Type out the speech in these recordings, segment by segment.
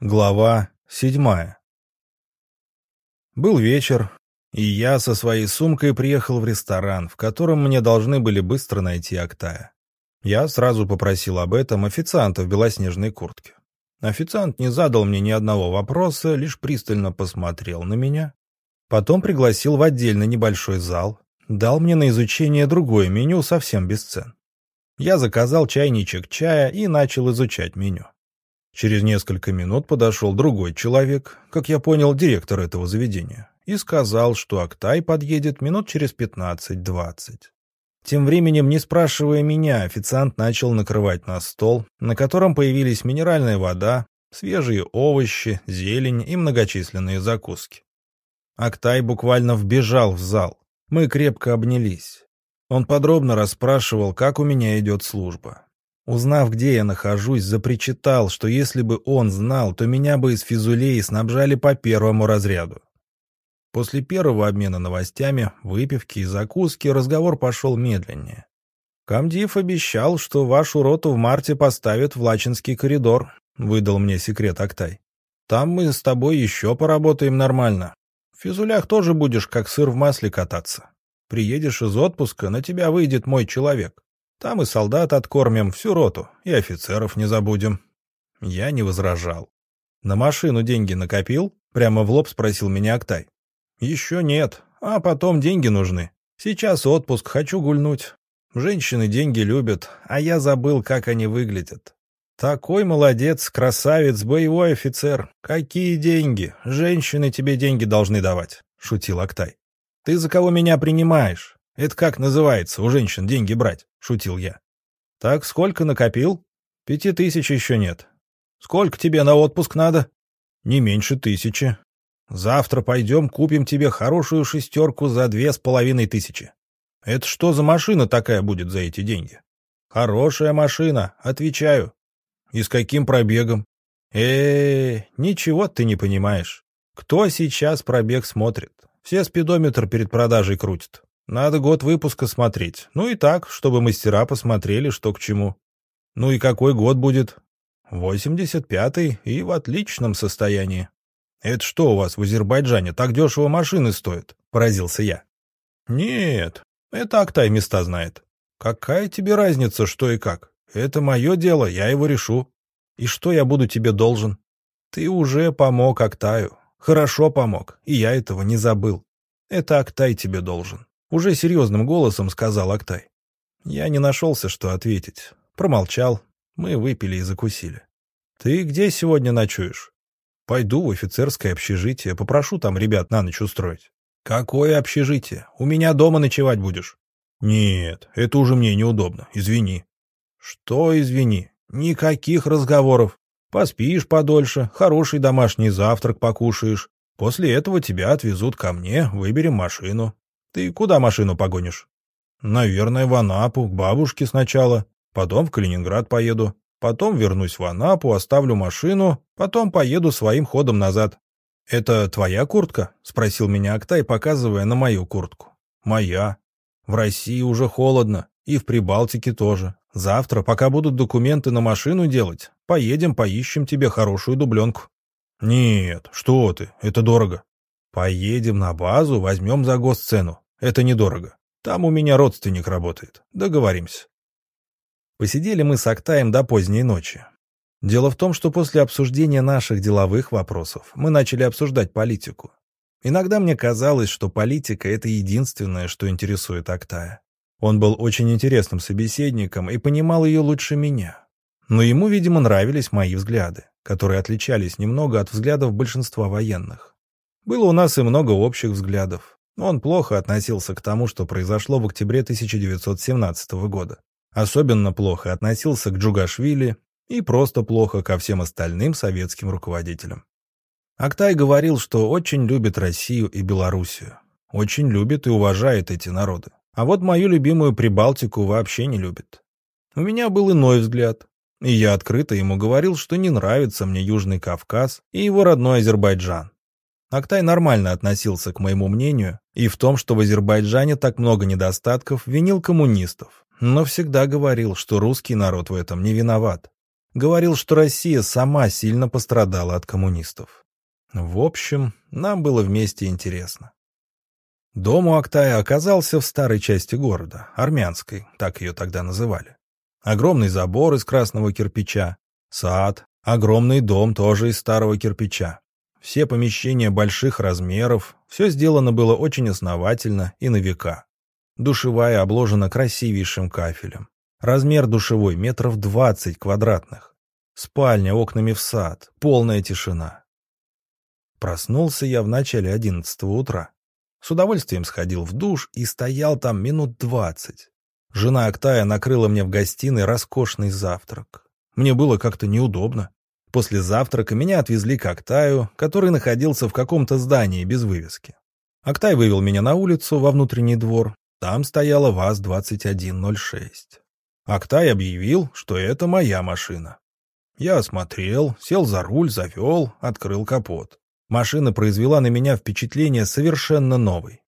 Глава седьмая Был вечер, и я со своей сумкой приехал в ресторан, в котором мне должны были быстро найти Актая. Я сразу попросил об этом официанта в белоснежной куртке. Официант не задал мне ни одного вопроса, лишь пристально посмотрел на меня. Потом пригласил в отдельный небольшой зал, дал мне на изучение другое меню совсем без цен. Я заказал чайничек чая и начал изучать меню. Через несколько минут подошел другой человек, как я понял, директор этого заведения, и сказал, что Актай подъедет минут через 15-20. Тем временем, не спрашивая меня, официант начал накрывать на стол, на котором появились минеральная вода, свежие овощи, зелень и многочисленные закуски. Актай буквально вбежал в зал. Мы крепко обнялись. Он подробно расспрашивал, как у меня идет служба. Узнав, где я нахожусь, запричитал, что если бы он знал, то меня бы из физулей снабжали по первому разряду. После первого обмена новостями, выпивки и закуски разговор пошел медленнее. «Камдив обещал, что вашу роту в марте поставят в Лачинский коридор», — выдал мне секрет Актай. «Там мы с тобой еще поработаем нормально. В физулях тоже будешь как сыр в масле кататься. Приедешь из отпуска, на тебя выйдет мой человек. Там и солдат откормим, всю роту, и офицеров не забудем. Я не возражал. На машину деньги накопил? Прямо в лоб спросил меня Актай. Еще нет, а потом деньги нужны. Сейчас отпуск, хочу гульнуть. Женщины деньги любят, а я забыл, как они выглядят. Такой молодец, красавец, боевой офицер. Какие деньги? Женщины тебе деньги должны давать, шутил Актай. Ты за кого меня принимаешь? Это как называется, у женщин деньги брать? шутил я. «Так сколько накопил?» «Пяти тысяч еще нет». «Сколько тебе на отпуск надо?» «Не меньше тысячи». «Завтра пойдем купим тебе хорошую шестерку за две с половиной тысячи». «Это что за машина такая будет за эти деньги?» «Хорошая машина, отвечаю». «И с каким пробегом?» э, -э, -э ничего ты не понимаешь. Кто сейчас пробег смотрит? Все спидометр перед продажей крутят. Надо год выпуска смотреть. Ну и так, чтобы мастера посмотрели, что к чему. Ну и какой год будет? Восемьдесят пятый и в отличном состоянии. Это что у вас в Азербайджане так дешево машины стоят? Поразился я. Нет, это Актай места знает. Какая тебе разница, что и как? Это мое дело, я его решу. И что я буду тебе должен? Ты уже помог Актаю. Хорошо помог, и я этого не забыл. Это Актай тебе должен. Уже серьезным голосом сказал Актай. Я не нашелся, что ответить. Промолчал. Мы выпили и закусили. «Ты где сегодня ночуешь?» «Пойду в офицерское общежитие, попрошу там ребят на ночь устроить». «Какое общежитие? У меня дома ночевать будешь?» «Нет, это уже мне неудобно, извини». «Что извини? Никаких разговоров. Поспишь подольше, хороший домашний завтрак покушаешь. После этого тебя отвезут ко мне, выберем машину. Ты куда машину погонишь? Наверное, в Анапу, к бабушке сначала. Потом в Калининград поеду. Потом вернусь в Анапу, оставлю машину. Потом поеду своим ходом назад. «Это твоя куртка?» — спросил меня Актай, показывая на мою куртку. «Моя. В России уже холодно. И в Прибалтике тоже. Завтра, пока будут документы на машину делать, поедем поищем тебе хорошую дубленку». «Нет, что ты, это дорого». «Поедем на базу, возьмем за госцену. Это недорого. Там у меня родственник работает. Договоримся. Посидели мы с Актаем до поздней ночи. Дело в том, что после обсуждения наших деловых вопросов мы начали обсуждать политику. Иногда мне казалось, что политика — это единственное, что интересует Актая. Он был очень интересным собеседником и понимал ее лучше меня. Но ему, видимо, нравились мои взгляды, которые отличались немного от взглядов большинства военных. Было у нас и много общих взглядов, он плохо относился к тому, что произошло в октябре 1917 года. Особенно плохо относился к Джугашвили и просто плохо ко всем остальным советским руководителям. Актай говорил, что очень любит Россию и Белоруссию. Очень любит и уважает эти народы. А вот мою любимую Прибалтику вообще не любит. У меня был иной взгляд. И я открыто ему говорил, что не нравится мне Южный Кавказ и его родной Азербайджан. Актай нормально относился к моему мнению и в том, что в Азербайджане так много недостатков, винил коммунистов, но всегда говорил, что русский народ в этом не виноват. Говорил, что Россия сама сильно пострадала от коммунистов. В общем, нам было вместе интересно. Дом у Актая оказался в старой части города, армянской, так ее тогда называли. Огромный забор из красного кирпича, сад, огромный дом тоже из старого кирпича. Все помещения больших размеров, все сделано было очень основательно и на века. Душевая обложена красивейшим кафелем. Размер душевой метров двадцать квадратных. Спальня окнами в сад, полная тишина. Проснулся я в начале одиннадцатого утра. С удовольствием сходил в душ и стоял там минут двадцать. Жена Актая накрыла мне в гостиной роскошный завтрак. Мне было как-то неудобно. После завтрака меня отвезли к Актаю, который находился в каком-то здании без вывески. Актай вывел меня на улицу во внутренний двор. Там стояла ВАЗ-2106. Актай объявил, что это моя машина. Я осмотрел, сел за руль, завел, открыл капот. Машина произвела на меня впечатление совершенно новой.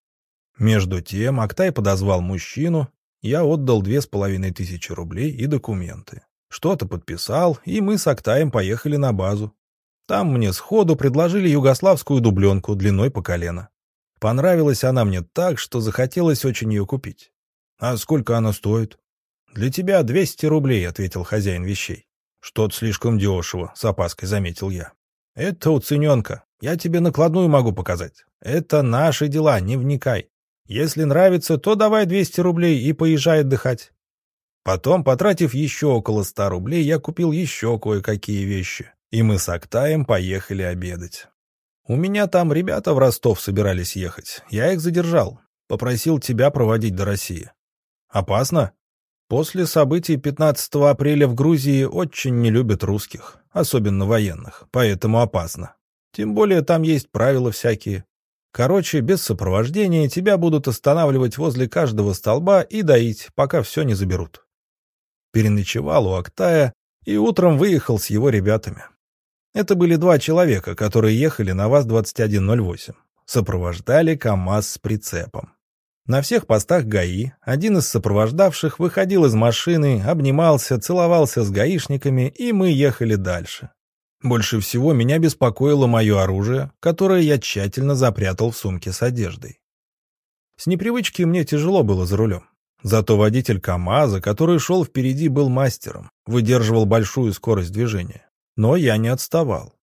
Между тем Актай подозвал мужчину, я отдал две с половиной тысячи рублей и документы. Что-то подписал, и мы с Актаем поехали на базу. Там мне сходу предложили югославскую дубленку длиной по колено. Понравилась она мне так, что захотелось очень ее купить. «А сколько она стоит?» «Для тебя 200 рублей», — ответил хозяин вещей. «Что-то слишком дешево», — с опаской заметил я. «Это уцененка. Я тебе накладную могу показать. Это наши дела, не вникай. Если нравится, то давай 200 рублей и поезжай отдыхать. Потом, потратив еще около ста рублей, я купил еще кое-какие вещи, и мы с Актаем поехали обедать. У меня там ребята в Ростов собирались ехать. Я их задержал. Попросил тебя проводить до России. Опасно? После событий 15 апреля в Грузии очень не любят русских, особенно военных, поэтому опасно. Тем более там есть правила всякие. Короче, без сопровождения тебя будут останавливать возле каждого столба и доить, пока все не заберут переночевал у Актая и утром выехал с его ребятами. Это были два человека, которые ехали на ВАЗ-2108. Сопровождали КАМАЗ с прицепом. На всех постах ГАИ один из сопровождавших выходил из машины, обнимался, целовался с гаишниками, и мы ехали дальше. Больше всего меня беспокоило мое оружие, которое я тщательно запрятал в сумке с одеждой. С непривычки мне тяжело было за рулем. Зато водитель КамАЗа, который шел впереди, был мастером, выдерживал большую скорость движения. Но я не отставал.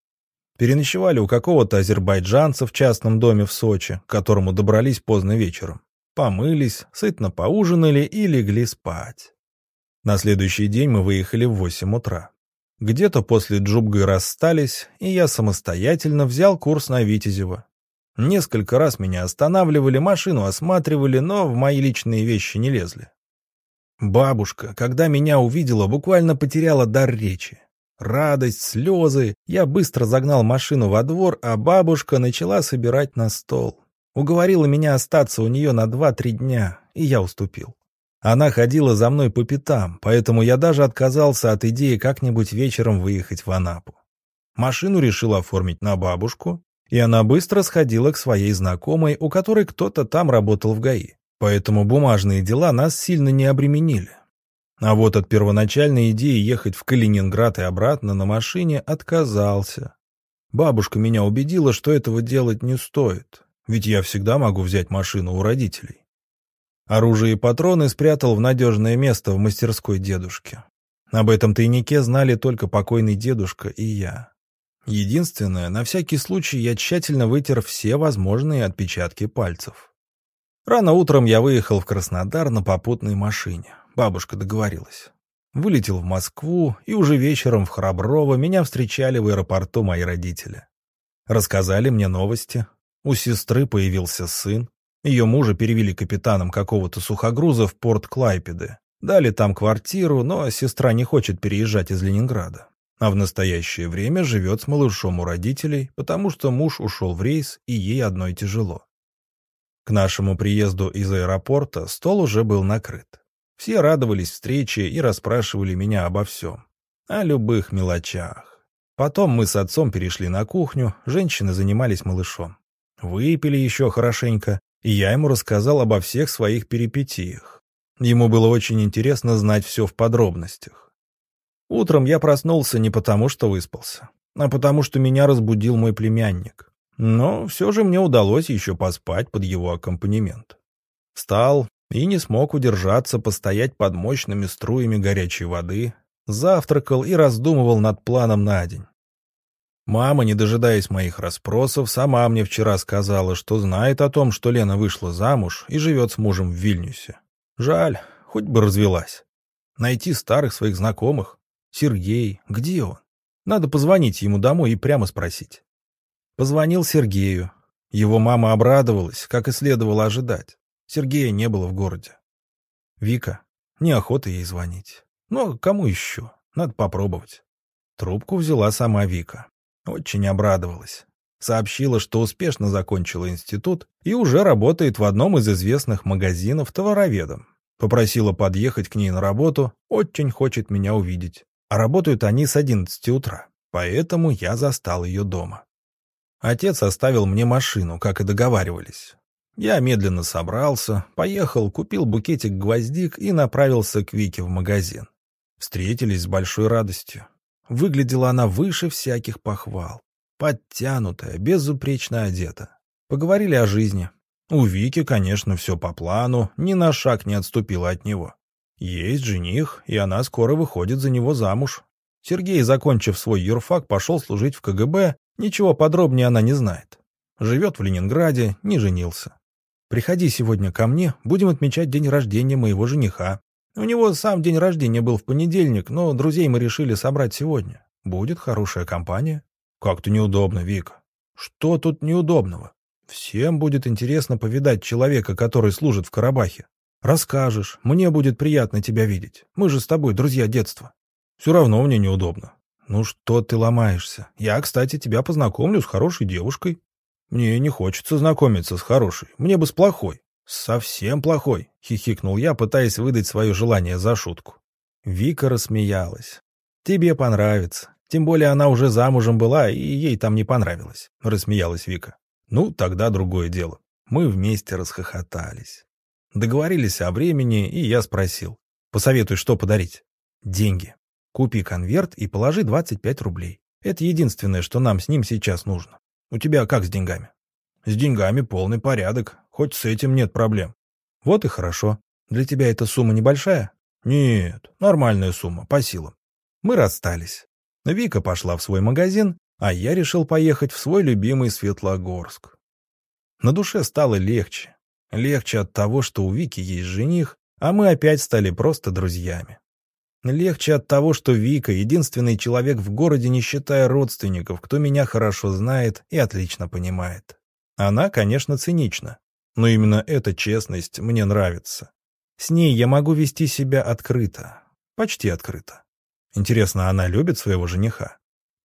Переночевали у какого-то азербайджанца в частном доме в Сочи, к которому добрались поздно вечером. Помылись, сытно поужинали и легли спать. На следующий день мы выехали в 8 утра. Где-то после Джубгы расстались, и я самостоятельно взял курс на Витязево, Несколько раз меня останавливали, машину осматривали, но в мои личные вещи не лезли. Бабушка, когда меня увидела, буквально потеряла дар речи. Радость, слезы. Я быстро загнал машину во двор, а бабушка начала собирать на стол. Уговорила меня остаться у нее на два-три дня, и я уступил. Она ходила за мной по пятам, поэтому я даже отказался от идеи как-нибудь вечером выехать в Анапу. Машину решил оформить на бабушку, и она быстро сходила к своей знакомой, у которой кто-то там работал в ГАИ. Поэтому бумажные дела нас сильно не обременили. А вот от первоначальной идеи ехать в Калининград и обратно на машине отказался. Бабушка меня убедила, что этого делать не стоит, ведь я всегда могу взять машину у родителей. Оружие и патроны спрятал в надежное место в мастерской дедушки. Об этом тайнике знали только покойный дедушка и я. Единственное, на всякий случай я тщательно вытер все возможные отпечатки пальцев. Рано утром я выехал в Краснодар на попутной машине. Бабушка договорилась. Вылетел в Москву, и уже вечером в Храброво меня встречали в аэропорту мои родители. Рассказали мне новости. У сестры появился сын. Ее мужа перевели капитаном какого-то сухогруза в порт Клайпеды. Дали там квартиру, но сестра не хочет переезжать из Ленинграда а в настоящее время живет с малышом у родителей, потому что муж ушел в рейс, и ей одной тяжело. К нашему приезду из аэропорта стол уже был накрыт. Все радовались встрече и расспрашивали меня обо всем. О любых мелочах. Потом мы с отцом перешли на кухню, женщины занимались малышом. Выпили еще хорошенько, и я ему рассказал обо всех своих перипетиях. Ему было очень интересно знать все в подробностях. Утром я проснулся не потому, что выспался, а потому, что меня разбудил мой племянник. Но все же мне удалось еще поспать под его аккомпанемент. Встал и не смог удержаться постоять под мощными струями горячей воды, завтракал и раздумывал над планом на день. Мама, не дожидаясь моих расспросов, сама мне вчера сказала, что знает о том, что Лена вышла замуж и живет с мужем в Вильнюсе. Жаль, хоть бы развелась. Найти старых своих знакомых. Сергей, где он? Надо позвонить ему домой и прямо спросить. Позвонил Сергею. Его мама обрадовалась, как и следовало ожидать. Сергея не было в городе. Вика. Неохота ей звонить. Но кому еще? Надо попробовать. Трубку взяла сама Вика. Очень обрадовалась. Сообщила, что успешно закончила институт и уже работает в одном из известных магазинов товароведом. Попросила подъехать к ней на работу, очень хочет меня увидеть. А работают они с 11 утра, поэтому я застал ее дома. Отец оставил мне машину, как и договаривались. Я медленно собрался, поехал, купил букетик гвоздик и направился к Вике в магазин. Встретились с большой радостью. Выглядела она выше всяких похвал. Подтянутая, безупречно одета. Поговорили о жизни. У Вики, конечно, все по плану, ни на шаг не отступила от него. Есть жених, и она скоро выходит за него замуж. Сергей, закончив свой юрфак, пошел служить в КГБ, ничего подробнее она не знает. Живет в Ленинграде, не женился. Приходи сегодня ко мне, будем отмечать день рождения моего жениха. У него сам день рождения был в понедельник, но друзей мы решили собрать сегодня. Будет хорошая компания. Как-то неудобно, Вика. Что тут неудобного? Всем будет интересно повидать человека, который служит в Карабахе. Расскажешь, мне будет приятно тебя видеть. Мы же с тобой друзья детства. Все равно мне неудобно. Ну что ты ломаешься? Я, кстати, тебя познакомлю с хорошей девушкой. Мне не хочется знакомиться с хорошей. Мне бы с плохой. «Совсем плохой», — хихикнул я, пытаясь выдать свое желание за шутку. Вика рассмеялась. «Тебе понравится. Тем более она уже замужем была, и ей там не понравилось», — рассмеялась Вика. «Ну, тогда другое дело. Мы вместе расхохотались. Договорились о времени, и я спросил. Посоветуй, что подарить?» «Деньги. Купи конверт и положи 25 рублей. Это единственное, что нам с ним сейчас нужно. У тебя как с деньгами?» «С деньгами полный порядок. Хоть с этим нет проблем. Вот и хорошо. Для тебя эта сумма небольшая? Нет, нормальная сумма, по силам. Мы расстались. Вика пошла в свой магазин, а я решил поехать в свой любимый Светлогорск. На душе стало легче. Легче от того, что у Вики есть жених, а мы опять стали просто друзьями. Легче от того, что Вика — единственный человек в городе, не считая родственников, кто меня хорошо знает и отлично понимает. Она, конечно, цинична, но именно эта честность мне нравится. С ней я могу вести себя открыто. Почти открыто. Интересно, она любит своего жениха?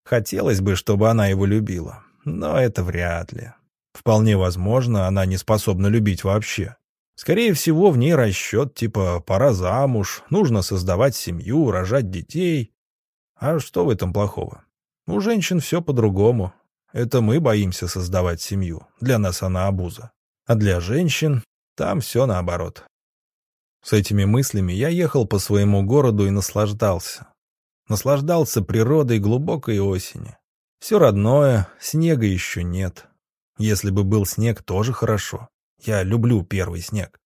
Хотелось бы, чтобы она его любила, но это вряд ли. Вполне возможно, она не способна любить вообще. Скорее всего, в ней расчет типа «пора замуж», «нужно создавать семью», «рожать детей». А что в этом плохого? У женщин все по-другому. Это мы боимся создавать семью. Для нас она обуза. А для женщин там все наоборот. С этими мыслями я ехал по своему городу и наслаждался. Наслаждался природой глубокой осени. Все родное, снега еще нет. Если бы был снег, тоже хорошо. Я люблю первый снег.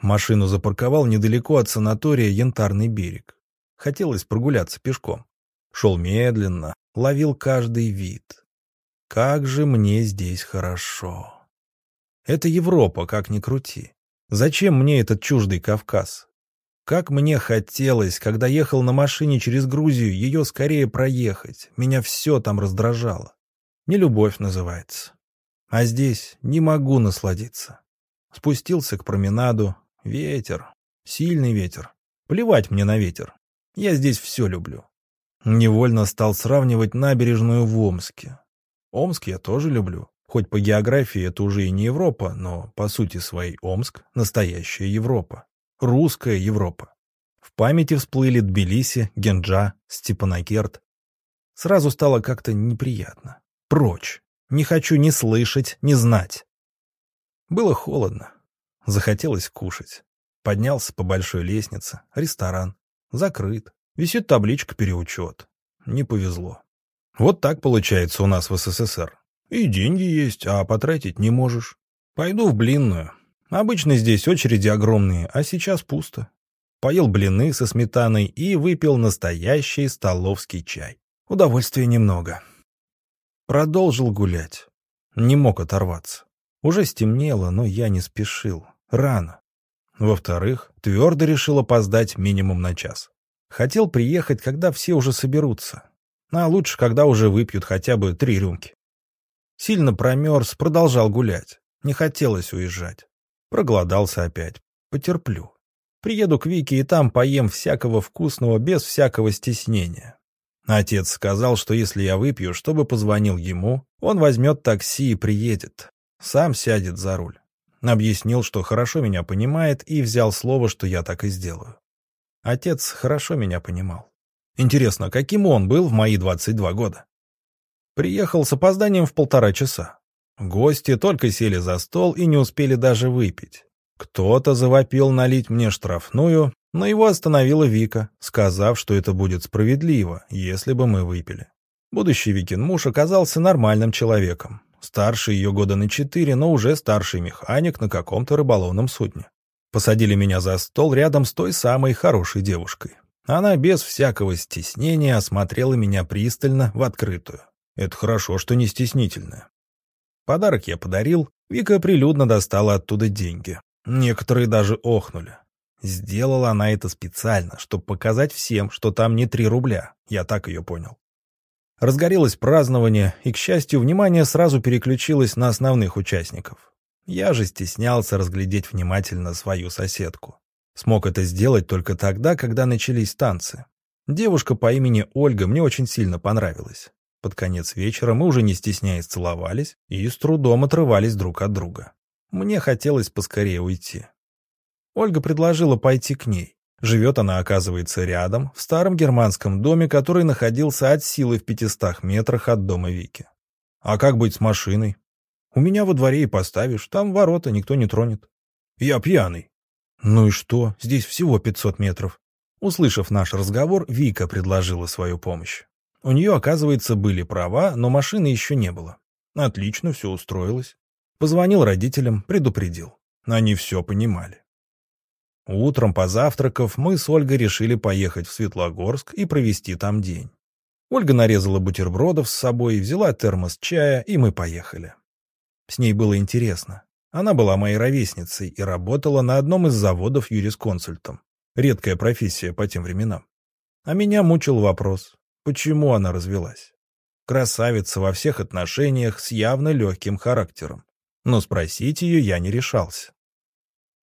Машину запарковал недалеко от санатория Янтарный берег. Хотелось прогуляться пешком. Шел медленно, ловил каждый вид. Как же мне здесь хорошо. Это Европа, как ни крути. Зачем мне этот чуждый Кавказ? Как мне хотелось, когда ехал на машине через Грузию, ее скорее проехать. Меня все там раздражало. Не любовь называется. А здесь не могу насладиться. Спустился к променаду. Ветер. Сильный ветер. Плевать мне на ветер. Я здесь все люблю. Невольно стал сравнивать набережную в Омске. Омск я тоже люблю. Хоть по географии это уже и не Европа, но по сути своей Омск — настоящая Европа. Русская Европа. В памяти всплыли Тбилиси, Генджа, Степанакерт. Сразу стало как-то неприятно. Прочь. Не хочу ни слышать, ни знать. Было холодно. Захотелось кушать. Поднялся по большой лестнице. Ресторан. Закрыт. Висит табличка «Переучет». Не повезло. Вот так получается у нас в СССР. И деньги есть, а потратить не можешь. Пойду в блинную. Обычно здесь очереди огромные, а сейчас пусто. Поел блины со сметаной и выпил настоящий столовский чай. Удовольствия немного. Продолжил гулять. Не мог оторваться. Уже стемнело, но я не спешил. Рано. Во-вторых, твердо решил опоздать минимум на час. Хотел приехать, когда все уже соберутся. А лучше, когда уже выпьют хотя бы три рюмки. Сильно промерз, продолжал гулять. Не хотелось уезжать. Проголодался опять. Потерплю. Приеду к Вике и там поем всякого вкусного без всякого стеснения. Отец сказал, что если я выпью, чтобы позвонил ему, он возьмет такси и приедет. Сам сядет за руль. Объяснил, что хорошо меня понимает, и взял слово, что я так и сделаю. Отец хорошо меня понимал. Интересно, каким он был в мои 22 года? Приехал с опозданием в полтора часа. Гости только сели за стол и не успели даже выпить. Кто-то завопил налить мне штрафную, но его остановила Вика, сказав, что это будет справедливо, если бы мы выпили. Будущий Викин муж оказался нормальным человеком. Старше ее года на четыре, но уже старший механик на каком-то рыболовном судне. Посадили меня за стол рядом с той самой хорошей девушкой. Она без всякого стеснения осмотрела меня пристально в открытую. Это хорошо, что не стеснительно. Подарок я подарил, Вика прилюдно достала оттуда деньги. Некоторые даже охнули. Сделала она это специально, чтобы показать всем, что там не три рубля. Я так ее понял. Разгорелось празднование, и, к счастью, внимание сразу переключилось на основных участников. Я же стеснялся разглядеть внимательно свою соседку. Смог это сделать только тогда, когда начались танцы. Девушка по имени Ольга мне очень сильно понравилась. Под конец вечера мы уже не стесняясь целовались и с трудом отрывались друг от друга. Мне хотелось поскорее уйти. Ольга предложила пойти к ней. Живет она, оказывается, рядом, в старом германском доме, который находился от силы в пятистах метрах от дома Вики. А как быть с машиной? У меня во дворе и поставишь, там ворота никто не тронет. Я пьяный. Ну и что, здесь всего 500 метров. Услышав наш разговор, Вика предложила свою помощь. У нее, оказывается, были права, но машины еще не было. Отлично, все устроилось. Позвонил родителям, предупредил. Они все понимали. Утром, позавтракав, мы с Ольгой решили поехать в Светлогорск и провести там день. Ольга нарезала бутербродов с собой, взяла термос чая, и мы поехали. С ней было интересно. Она была моей ровесницей и работала на одном из заводов юрисконсультом. Редкая профессия по тем временам. А меня мучил вопрос, Почему она развелась? Красавица во всех отношениях с явно легким характером. Но спросить ее я не решался.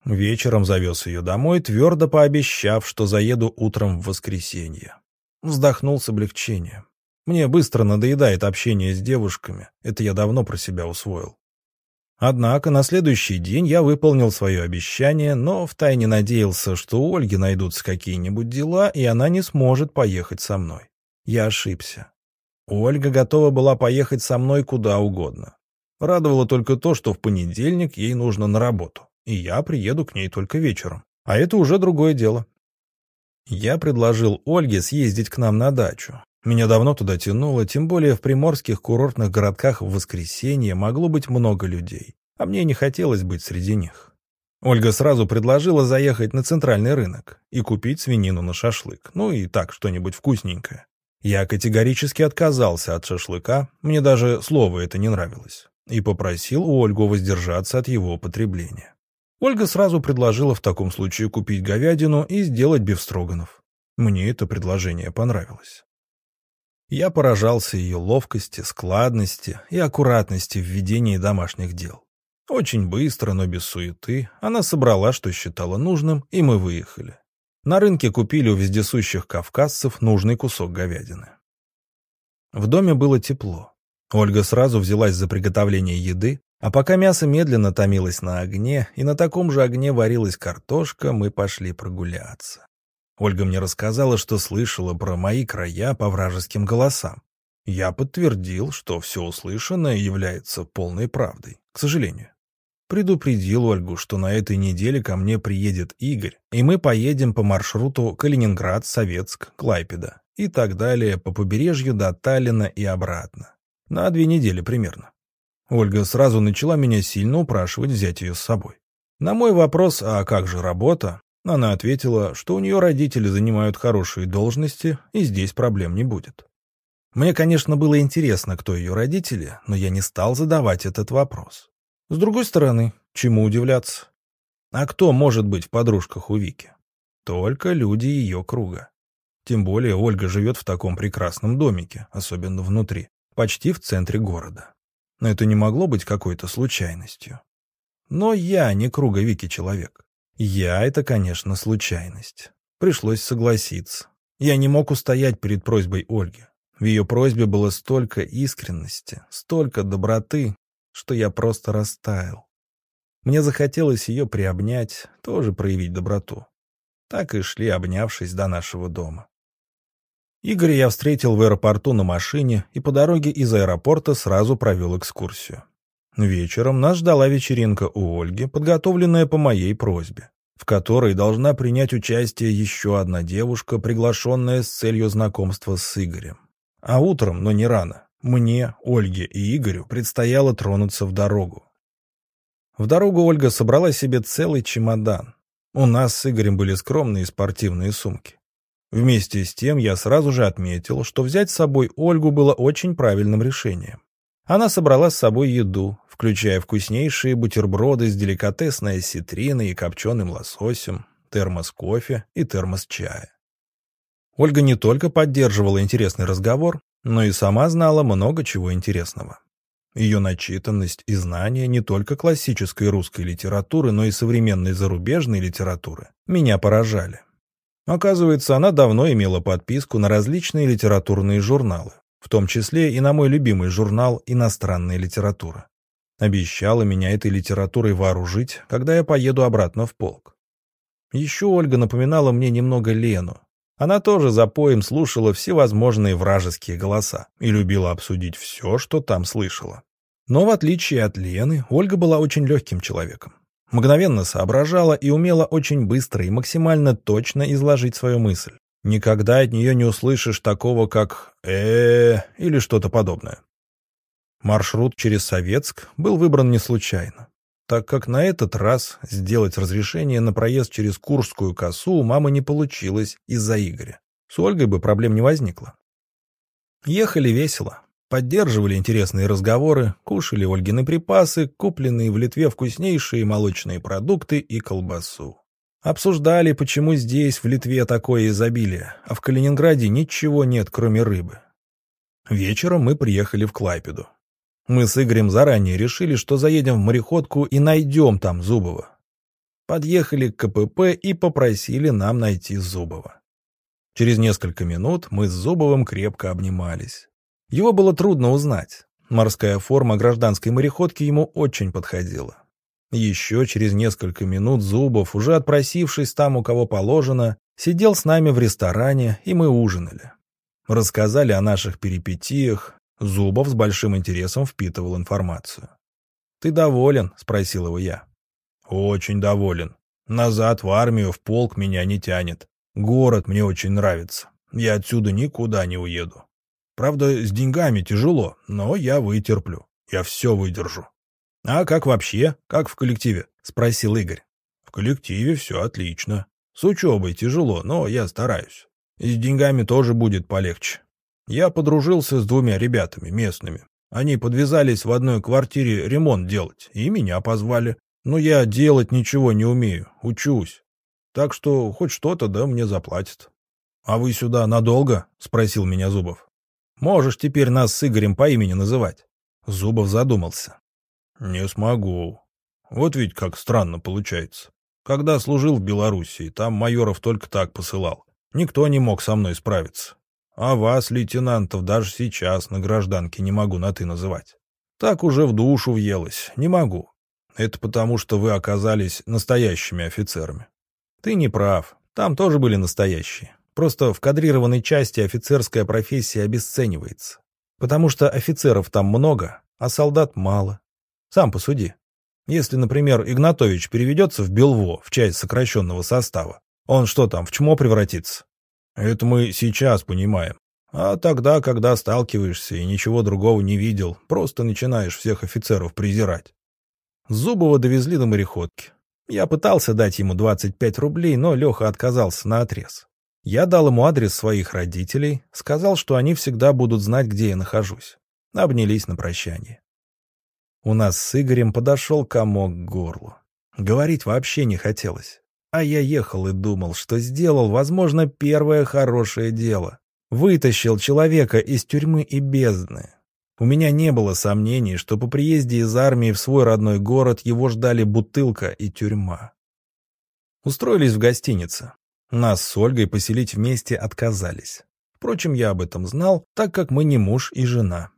Вечером завез ее домой, твердо пообещав, что заеду утром в воскресенье. Вздохнул с облегчением. Мне быстро надоедает общение с девушками, это я давно про себя усвоил. Однако на следующий день я выполнил свое обещание, но втайне надеялся, что у Ольги найдутся какие-нибудь дела, и она не сможет поехать со мной. Я ошибся. Ольга готова была поехать со мной куда угодно. Радовало только то, что в понедельник ей нужно на работу, и я приеду к ней только вечером. А это уже другое дело. Я предложил Ольге съездить к нам на дачу. Меня давно туда тянуло, тем более в приморских курортных городках в воскресенье могло быть много людей, а мне не хотелось быть среди них. Ольга сразу предложила заехать на центральный рынок и купить свинину на шашлык, ну и так что-нибудь вкусненькое. Я категорически отказался от шашлыка, мне даже слово это не нравилось, и попросил у Ольгу воздержаться от его употребления. Ольга сразу предложила в таком случае купить говядину и сделать бифстроганов. Мне это предложение понравилось. Я поражался ее ловкости, складности и аккуратности в ведении домашних дел. Очень быстро, но без суеты, она собрала, что считала нужным, и мы выехали. На рынке купили у вездесущих кавказцев нужный кусок говядины. В доме было тепло. Ольга сразу взялась за приготовление еды, а пока мясо медленно томилось на огне, и на таком же огне варилась картошка, мы пошли прогуляться. Ольга мне рассказала, что слышала про мои края по вражеским голосам. Я подтвердил, что все услышанное является полной правдой, к сожалению. предупредил Ольгу, что на этой неделе ко мне приедет Игорь, и мы поедем по маршруту Калининград, Советск, Клайпеда и так далее по побережью до Таллина и обратно. На две недели примерно. Ольга сразу начала меня сильно упрашивать взять ее с собой. На мой вопрос «А как же работа?» она ответила, что у нее родители занимают хорошие должности, и здесь проблем не будет. Мне, конечно, было интересно, кто ее родители, но я не стал задавать этот вопрос. С другой стороны, чему удивляться? А кто может быть в подружках у Вики? Только люди ее круга. Тем более Ольга живет в таком прекрасном домике, особенно внутри, почти в центре города. Но это не могло быть какой-то случайностью. Но я не круга Вики человек. Я — это, конечно, случайность. Пришлось согласиться. Я не мог устоять перед просьбой Ольги. В ее просьбе было столько искренности, столько доброты, что я просто растаял. Мне захотелось ее приобнять, тоже проявить доброту. Так и шли, обнявшись до нашего дома. Игоря я встретил в аэропорту на машине и по дороге из аэропорта сразу провел экскурсию. Вечером нас ждала вечеринка у Ольги, подготовленная по моей просьбе, в которой должна принять участие еще одна девушка, приглашенная с целью знакомства с Игорем. А утром, но не рано, мне, Ольге и Игорю предстояло тронуться в дорогу. В дорогу Ольга собрала себе целый чемодан. У нас с Игорем были скромные спортивные сумки. Вместе с тем я сразу же отметил, что взять с собой Ольгу было очень правильным решением. Она собрала с собой еду, включая вкуснейшие бутерброды с деликатесной осетриной и копченым лососем, термос кофе и термос чая. Ольга не только поддерживала интересный разговор, но и сама знала много чего интересного. Ее начитанность и знания не только классической русской литературы, но и современной зарубежной литературы меня поражали. Оказывается, она давно имела подписку на различные литературные журналы, в том числе и на мой любимый журнал «Иностранная литература». Обещала меня этой литературой вооружить, когда я поеду обратно в полк. Еще Ольга напоминала мне немного Лену. Она тоже за поем слушала всевозможные вражеские голоса и любила обсудить все, что там слышала. Но в отличие от Лены, Ольга была очень легким человеком мгновенно соображала и умела очень быстро и максимально точно изложить свою мысль. Никогда от нее не услышишь такого, как э, или что-то подобное. Маршрут через Советск был выбран не случайно, так как на этот раз сделать разрешение на проезд через Курскую косу у мамы не получилось из-за Игоря. С Ольгой бы проблем не возникло. Ехали весело, поддерживали интересные разговоры, кушали Ольгины припасы, купленные в Литве вкуснейшие молочные продукты и колбасу. Обсуждали, почему здесь, в Литве, такое изобилие, а в Калининграде ничего нет, кроме рыбы. Вечером мы приехали в Клайпеду. Мы с Игорем заранее решили, что заедем в мореходку и найдем там Зубова. Подъехали к КПП и попросили нам найти Зубова. Через несколько минут мы с Зубовым крепко обнимались. Его было трудно узнать. Морская форма гражданской мореходки ему очень подходила. Еще через несколько минут Зубов, уже отпросившись там, у кого положено, сидел с нами в ресторане, и мы ужинали. Рассказали о наших перипетиях. Зубов с большим интересом впитывал информацию. «Ты доволен?» — спросил его я. «Очень доволен. Назад в армию, в полк меня не тянет. Город мне очень нравится. Я отсюда никуда не уеду. Правда, с деньгами тяжело, но я вытерплю. Я все выдержу. — А как вообще? Как в коллективе? — спросил Игорь. — В коллективе все отлично. С учебой тяжело, но я стараюсь. И с деньгами тоже будет полегче. Я подружился с двумя ребятами местными. Они подвязались в одной квартире ремонт делать, и меня позвали. Но я делать ничего не умею, учусь. Так что хоть что-то да мне заплатят. — А вы сюда надолго? — спросил меня Зубов. Можешь теперь нас с Игорем по имени называть. Зубов задумался. Не смогу. Вот ведь как странно получается. Когда служил в Белоруссии, там майоров только так посылал. Никто не мог со мной справиться. А вас, лейтенантов, даже сейчас на гражданке не могу на «ты» называть. Так уже в душу въелось. Не могу. Это потому, что вы оказались настоящими офицерами. Ты не прав. Там тоже были настоящие. Просто в кадрированной части офицерская профессия обесценивается. Потому что офицеров там много, а солдат мало. Сам посуди. Если, например, Игнатович переведется в Белво, в часть сокращенного состава, он что там, в чмо превратится? Это мы сейчас понимаем. А тогда, когда сталкиваешься и ничего другого не видел, просто начинаешь всех офицеров презирать. Зубова довезли до мореходки. Я пытался дать ему 25 рублей, но Леха отказался на отрез. Я дал ему адрес своих родителей, сказал, что они всегда будут знать, где я нахожусь. Обнялись на прощание. У нас с Игорем подошел комок к горлу. Говорить вообще не хотелось. А я ехал и думал, что сделал, возможно, первое хорошее дело. Вытащил человека из тюрьмы и бездны. У меня не было сомнений, что по приезде из армии в свой родной город его ждали бутылка и тюрьма. Устроились в гостинице. Нас с Ольгой поселить вместе отказались. Впрочем, я об этом знал, так как мы не муж и жена.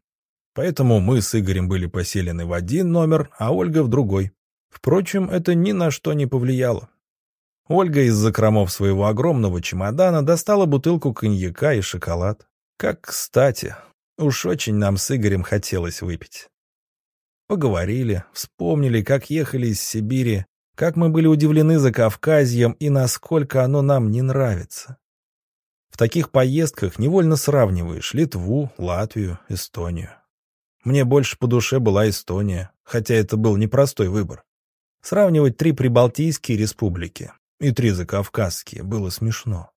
Поэтому мы с Игорем были поселены в один номер, а Ольга в другой. Впрочем, это ни на что не повлияло. Ольга из закромов своего огромного чемодана достала бутылку коньяка и шоколад. Как кстати, уж очень нам с Игорем хотелось выпить. Поговорили, вспомнили, как ехали из Сибири, как мы были удивлены за Кавказьем и насколько оно нам не нравится. В таких поездках невольно сравниваешь Литву, Латвию, Эстонию. Мне больше по душе была Эстония, хотя это был непростой выбор. Сравнивать три прибалтийские республики и три закавказские было смешно.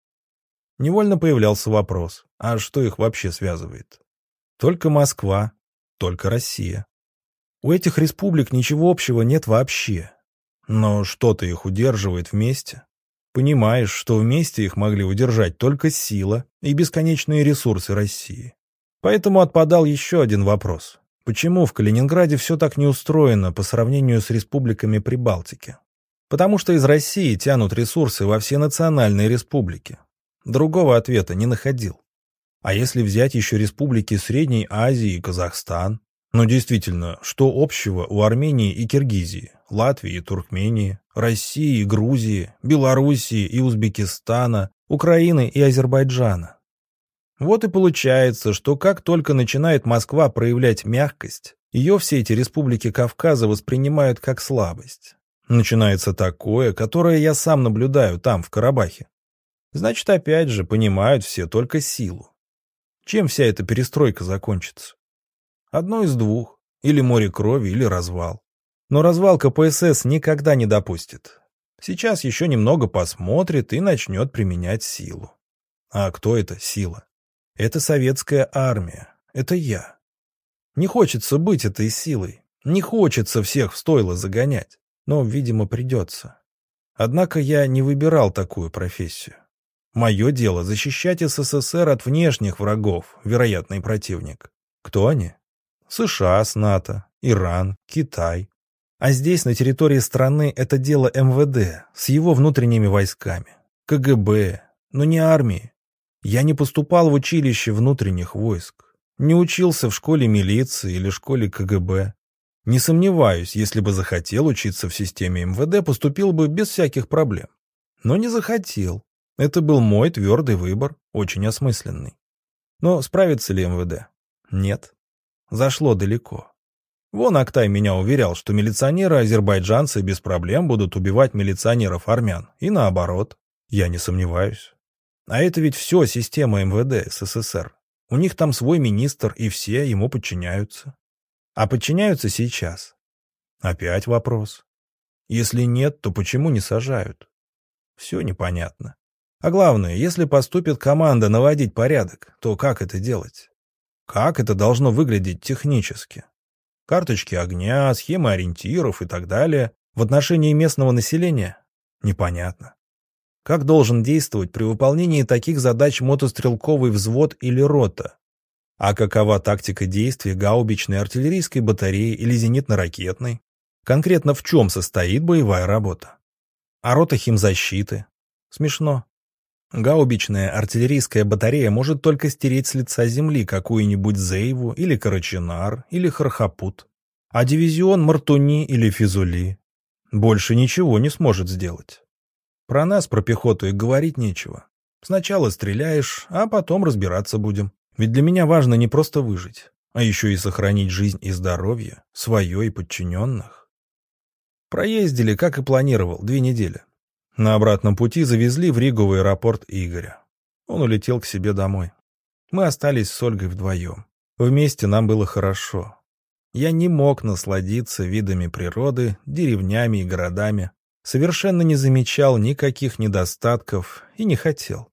Невольно появлялся вопрос, а что их вообще связывает? Только Москва, только Россия. У этих республик ничего общего нет вообще. Но что-то их удерживает вместе. Понимаешь, что вместе их могли удержать только сила и бесконечные ресурсы России. Поэтому отпадал еще один вопрос. Почему в Калининграде все так не устроено по сравнению с республиками Прибалтики? Потому что из России тянут ресурсы во все национальные республики. Другого ответа не находил. А если взять еще республики Средней Азии и Казахстан? Ну действительно, что общего у Армении и Киргизии, Латвии и Туркмении, России и Грузии, Белоруссии и Узбекистана, Украины и Азербайджана? Вот и получается, что как только начинает Москва проявлять мягкость, ее все эти республики Кавказа воспринимают как слабость. Начинается такое, которое я сам наблюдаю там, в Карабахе. Значит, опять же, понимают все только силу. Чем вся эта перестройка закончится? Одно из двух. Или море крови, или развал. Но развал КПСС никогда не допустит. Сейчас еще немного посмотрит и начнет применять силу. А кто это сила? Это советская армия. Это я. Не хочется быть этой силой. Не хочется всех в стойло загонять. Но, видимо, придется. Однако я не выбирал такую профессию. Мое дело защищать СССР от внешних врагов, вероятный противник. Кто они? США с НАТО, Иран, Китай. А здесь, на территории страны, это дело МВД с его внутренними войсками, КГБ, но не армии. Я не поступал в училище внутренних войск, не учился в школе милиции или школе КГБ. Не сомневаюсь, если бы захотел учиться в системе МВД, поступил бы без всяких проблем. Но не захотел. Это был мой твердый выбор, очень осмысленный. Но справится ли МВД? Нет. Зашло далеко. Вон Актай меня уверял, что милиционеры-азербайджанцы без проблем будут убивать милиционеров-армян. И наоборот. Я не сомневаюсь. А это ведь все система МВД СССР. У них там свой министр, и все ему подчиняются. А подчиняются сейчас. Опять вопрос. Если нет, то почему не сажают? Все непонятно. А главное, если поступит команда наводить порядок, то как это делать? Как это должно выглядеть технически? Карточки огня, схемы ориентиров и так далее в отношении местного населения? Непонятно. Как должен действовать при выполнении таких задач мотострелковый взвод или рота? А какова тактика действий гаубичной артиллерийской батареи или зенитно-ракетной? Конкретно в чем состоит боевая работа? А рота химзащиты? Смешно. Гаубичная артиллерийская батарея может только стереть с лица земли какую-нибудь Зейву или Карачинар или Хархапут, а дивизион Мартуни или Физули больше ничего не сможет сделать. Про нас, про пехоту, и говорить нечего. Сначала стреляешь, а потом разбираться будем. Ведь для меня важно не просто выжить, а еще и сохранить жизнь и здоровье, свое и подчиненных. Проездили, как и планировал, две недели. На обратном пути завезли в Ригу в аэропорт Игоря. Он улетел к себе домой. Мы остались с Ольгой вдвоем. Вместе нам было хорошо. Я не мог насладиться видами природы, деревнями и городами, совершенно не замечал никаких недостатков и не хотел.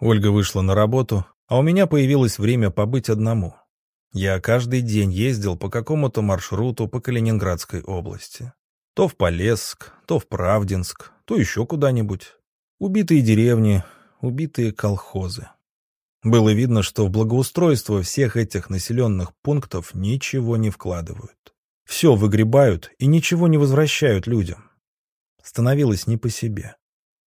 Ольга вышла на работу, а у меня появилось время побыть одному. Я каждый день ездил по какому-то маршруту по Калининградской области. То в Полесск, то в Правдинск, то еще куда-нибудь. Убитые деревни, убитые колхозы. Было видно, что в благоустройство всех этих населенных пунктов ничего не вкладывают. Все выгребают и ничего не возвращают людям становилось не по себе.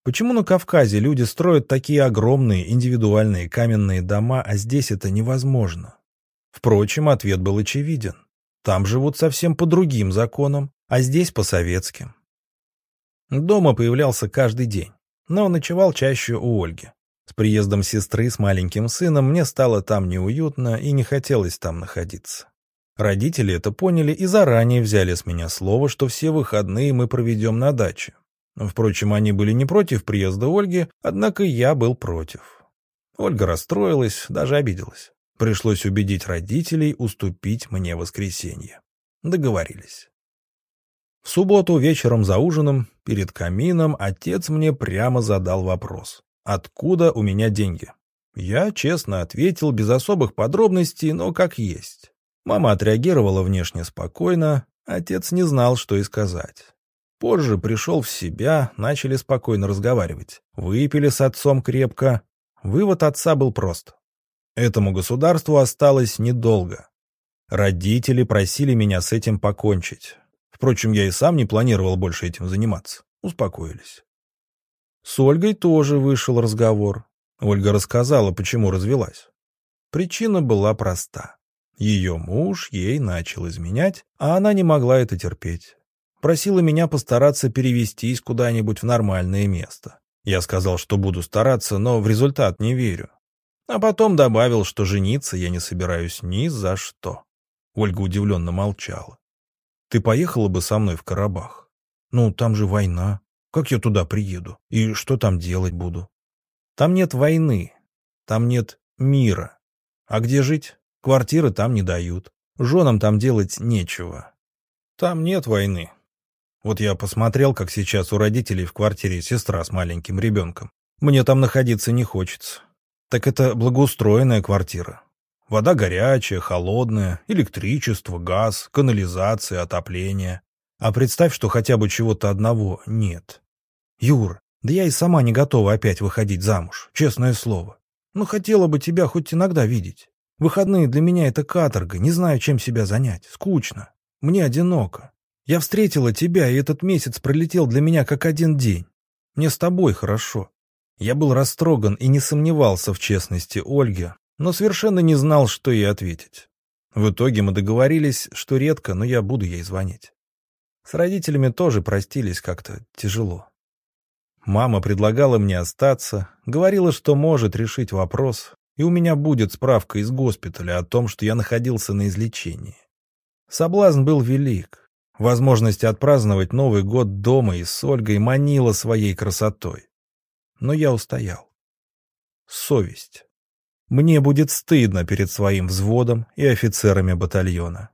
Почему на Кавказе люди строят такие огромные индивидуальные каменные дома, а здесь это невозможно? Впрочем, ответ был очевиден. Там живут совсем по другим законам, а здесь по советским. Дома появлялся каждый день, но ночевал чаще у Ольги. С приездом сестры с маленьким сыном мне стало там неуютно и не хотелось там находиться. Родители это поняли и заранее взяли с меня слово, что все выходные мы проведем на даче. Впрочем, они были не против приезда Ольги, однако я был против. Ольга расстроилась, даже обиделась. Пришлось убедить родителей уступить мне воскресенье. Договорились. В субботу вечером за ужином, перед камином, отец мне прямо задал вопрос. Откуда у меня деньги? Я честно ответил, без особых подробностей, но как есть. Мама отреагировала внешне спокойно, отец не знал, что и сказать. Позже пришел в себя, начали спокойно разговаривать. Выпили с отцом крепко. Вывод отца был прост. Этому государству осталось недолго. Родители просили меня с этим покончить. Впрочем, я и сам не планировал больше этим заниматься. Успокоились. С Ольгой тоже вышел разговор. Ольга рассказала, почему развелась. Причина была проста. Ее муж ей начал изменять, а она не могла это терпеть. Просила меня постараться перевестись куда-нибудь в нормальное место. Я сказал, что буду стараться, но в результат не верю. А потом добавил, что жениться я не собираюсь ни за что. Ольга удивленно молчала. «Ты поехала бы со мной в Карабах? Ну, там же война. Как я туда приеду? И что там делать буду? Там нет войны. Там нет мира. А где жить? Квартиры там не дают. Женам там делать нечего. Там нет войны. Вот я посмотрел, как сейчас у родителей в квартире сестра с маленьким ребенком. Мне там находиться не хочется. Так это благоустроенная квартира. Вода горячая, холодная, электричество, газ, канализация, отопление. А представь, что хотя бы чего-то одного нет. Юр, да я и сама не готова опять выходить замуж, честное слово. Но хотела бы тебя хоть иногда видеть. Выходные для меня это каторга, не знаю, чем себя занять. Скучно. Мне одиноко. Я встретила тебя, и этот месяц пролетел для меня как один день. Мне с тобой хорошо. Я был растроган и не сомневался в честности Ольги, но совершенно не знал, что ей ответить. В итоге мы договорились, что редко, но я буду ей звонить. С родителями тоже простились как-то тяжело. Мама предлагала мне остаться, говорила, что может решить вопрос, и у меня будет справка из госпиталя о том, что я находился на излечении. Соблазн был велик. Возможность отпраздновать Новый год дома и с Ольгой манила своей красотой. Но я устоял. Совесть. Мне будет стыдно перед своим взводом и офицерами батальона.